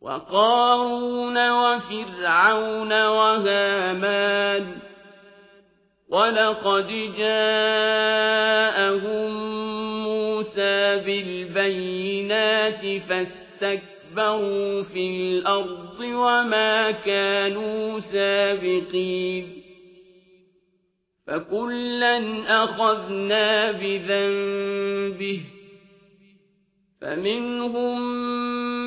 وقارون وفرعون وهامان ولقد جاءهم موسى بالبينات فاستكبروا في الأرض وما كانوا سابقين فكلا أخذنا بذنبه فمنهم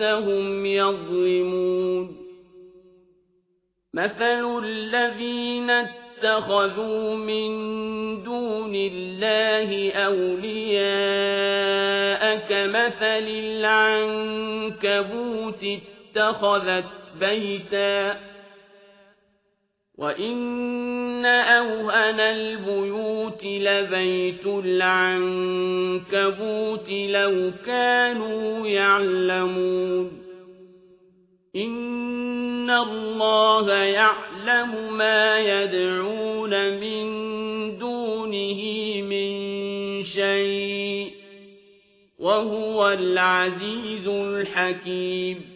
أنفسهم يظلمون. مثل الذين اتخذوا من دون الله أولياء كمثل العنكبوت اتخذت بيتاً وَإِنَّ أَوْهَنَ الْبُيُوتِ لَبَيْتُ الْعَنكَبُوتِ لَوْ كَانُوا يَعْلَمُونَ إِنَّ اللَّهَ يَعْلَمُ مَا يَدْعُونَ مِن دُونِهِ مِن شَيْءٍ وَهُوَ الْعَزِيزُ الْحَكِيمُ